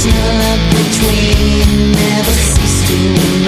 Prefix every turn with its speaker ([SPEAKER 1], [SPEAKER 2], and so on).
[SPEAKER 1] smell up between never ceased to